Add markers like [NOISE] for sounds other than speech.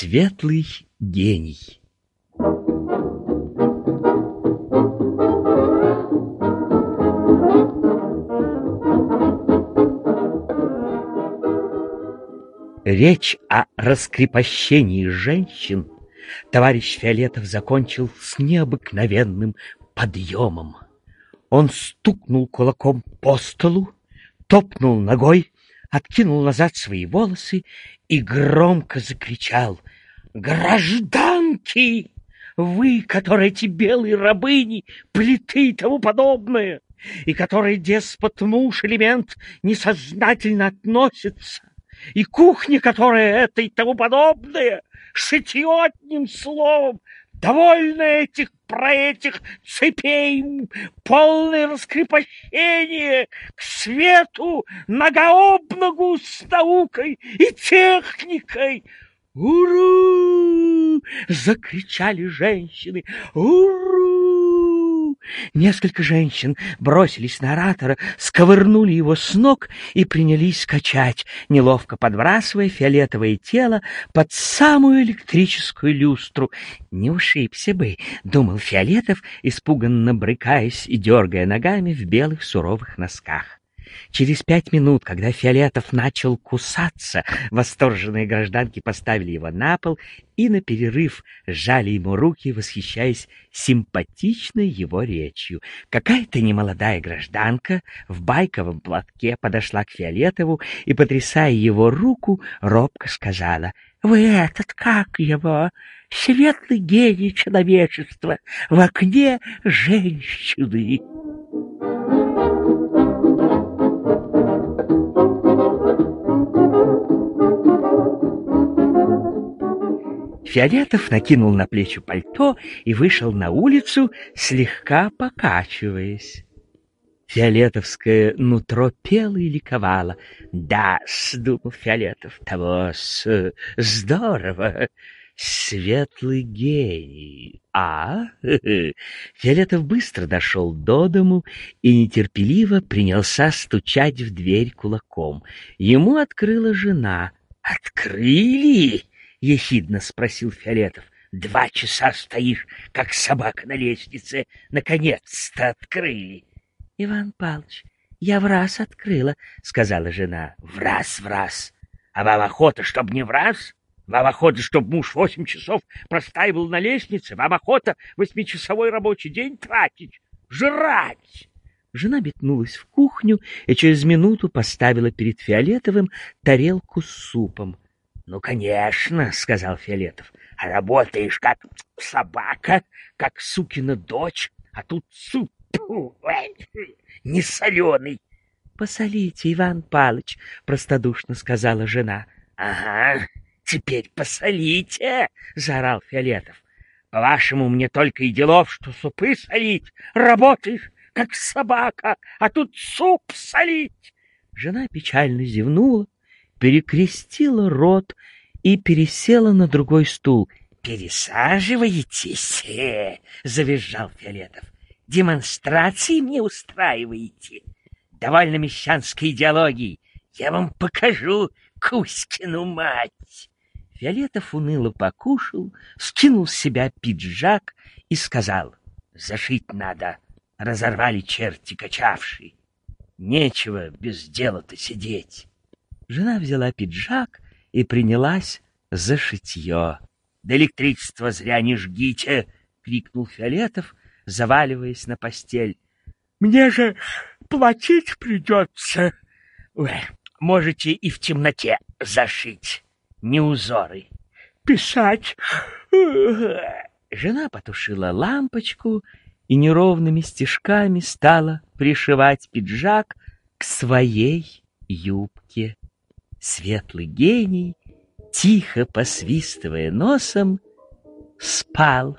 Светлый гений. Речь о раскрепощении женщин товарищ Фиолетов закончил с необыкновенным подъемом. Он стукнул кулаком по столу, топнул ногой, откинул назад свои волосы и громко закричал «Гражданки! Вы, которые эти белые рабыни, плиты и тому подобное, и которые деспот-муж элемент несознательно относится, и кухня, которая это и тому подобное, шитье одним словом, довольно этих про этих цепей, полное раскрепощение к свету, нога об ногу с наукой и техникой. «Уру!» — закричали женщины. «Уру!» Несколько женщин бросились на оратора, сковырнули его с ног и принялись качать, неловко подбрасывая фиолетовое тело под самую электрическую люстру. «Не ушибся бы», — думал Фиолетов, испуганно брыкаясь и дергая ногами в белых суровых носках. Через пять минут, когда Фиолетов начал кусаться, восторженные гражданки поставили его на пол и на перерыв сжали ему руки, восхищаясь симпатичной его речью. Какая-то немолодая гражданка в байковом платке подошла к Фиолетову и, потрясая его руку, робко сказала, «Вы этот, как его, светлый гений человечества в окне женщины!» Фиолетов накинул на плечи пальто и вышел на улицу, слегка покачиваясь. Фиолетовское нутро пело и ликовало. «Да, — думал Фиолетов, — того-с, здорово, светлый гений, а?» [LAUGHS] Фиолетов быстро дошел до дому и нетерпеливо принялся стучать в дверь кулаком. Ему открыла жена. «Открыли!» — ехидно спросил Фиолетов. «Два часа стоишь, как собака на лестнице. Наконец-то открыли!» «Иван Павлович, я в раз открыла», — сказала жена. «В раз, в раз. А вам охота, чтоб не в раз? Вам охота, чтоб муж восемь часов простаивал на лестнице? Вам охота восьмичасовой рабочий день тратить? Жрать!» Жена метнулась в кухню и через минуту поставила перед Фиолетовым тарелку с супом. «Ну, конечно», — сказал Фиолетов, — «работаешь как собака, как сукина дочь, а тут суп не соленый». «Посолите, Иван Палыч», — простодушно сказала жена. «Ага, теперь посолите», — заорал Фиолетов. «По-вашему, мне только и делов, что супы солить. Работаешь, как собака, а тут суп солить». Жена печально зевнула, перекрестила рот и пересела на другой стул. «Пересаживаетесь?» [LAUGHS] — завизжал Фиолетов. «Демонстрации мне устраиваете? Довольно мещанской идеологии. Я вам покажу Кузькину мать!» Фиолетов уныло покушал, скинул с себя пиджак и сказал, «Зашить надо, разорвали черти качавшие. Нечего без дела-то сидеть». Жена взяла пиджак и принялась за шитье. — Да электричество зря не жгите! — крикнул Фиолетов, заваливаясь на постель. — Мне же платить придется. Ой, можете и в темноте зашить, не узоры. Писать. Жена потушила лампочку и неровными стежками стала пришивать пиджак к своей юбке светлый гений, тихо посвистывая носом, спал.